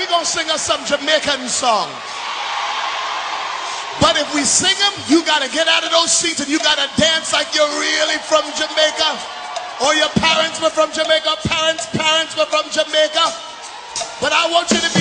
we're going to sing us some Jamaican songs. But if we sing them, you got to get out of those seats and you got to dance like you're really from Jamaica. Or your parents were from Jamaica, parents' parents were from Jamaica. But I want you to be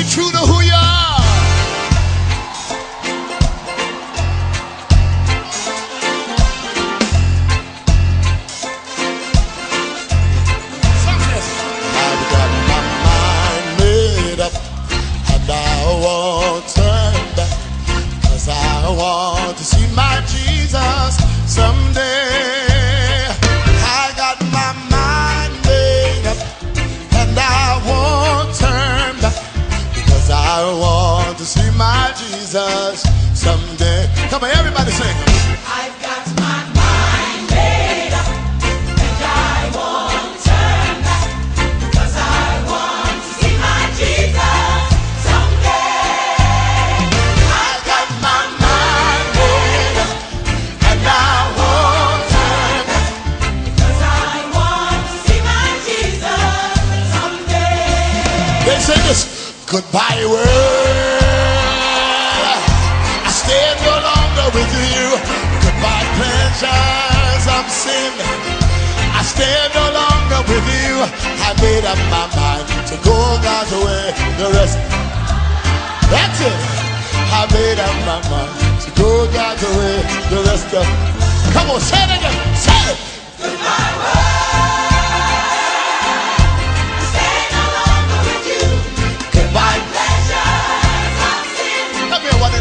goodbye world. I stand no longer with you. Goodbye pleasures of sin. I stand no longer with you. I made up my mind to go God's way. The rest, that's it. I made up my mind to go God's way. The rest of, come on, say it again, say it.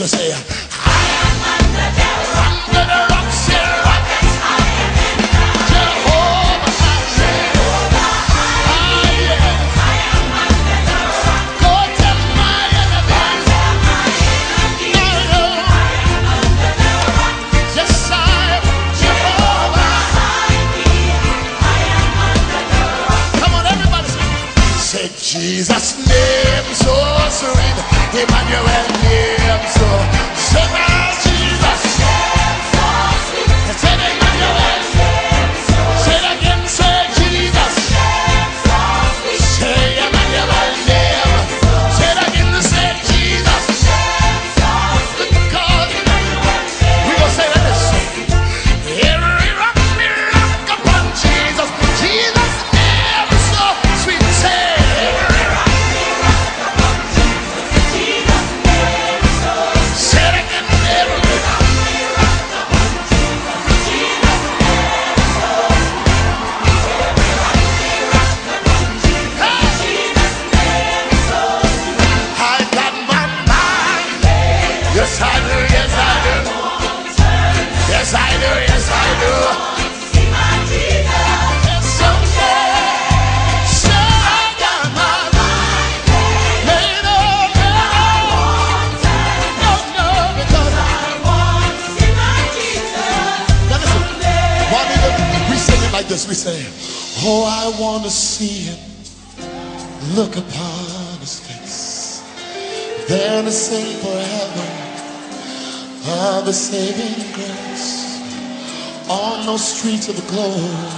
Jesus say, I am under the rock. Under the rock. we say, Oh, I want to see him look upon his face. There to sing forever of the saving grace. On those streets of the globe,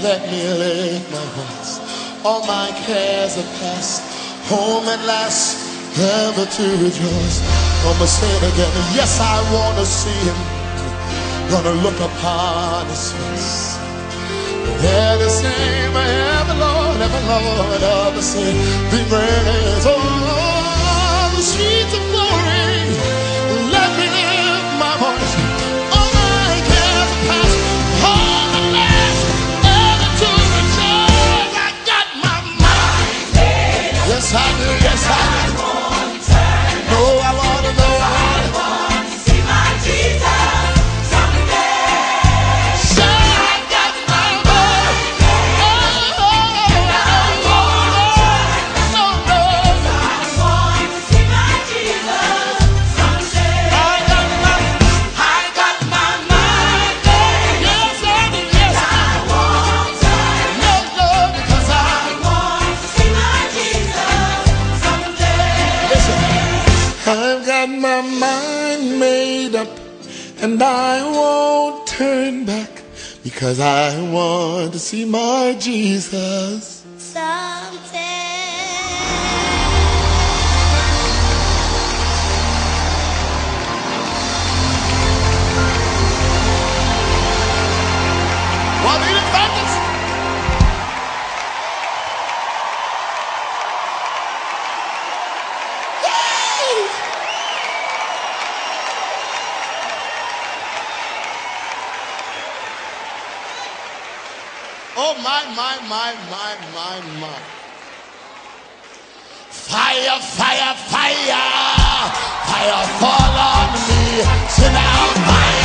let me lift my voice. All my cares are past, home at last, ever to rejoice. I'ma say it again. Yes, I want to see him. Gonna look upon his face. The same, ever Lord, ever Lord, of the saving grace. Oh, the streets of glory. Let me lift my voice. All past. Home at last, ever to. I got my mind. I. Yes, I do. I won't turn back because I want to see my Jesus. Someday. Oh my, my, my, my, my, my. Fire, fire, fire. Fire fall on me. Sit down, fire.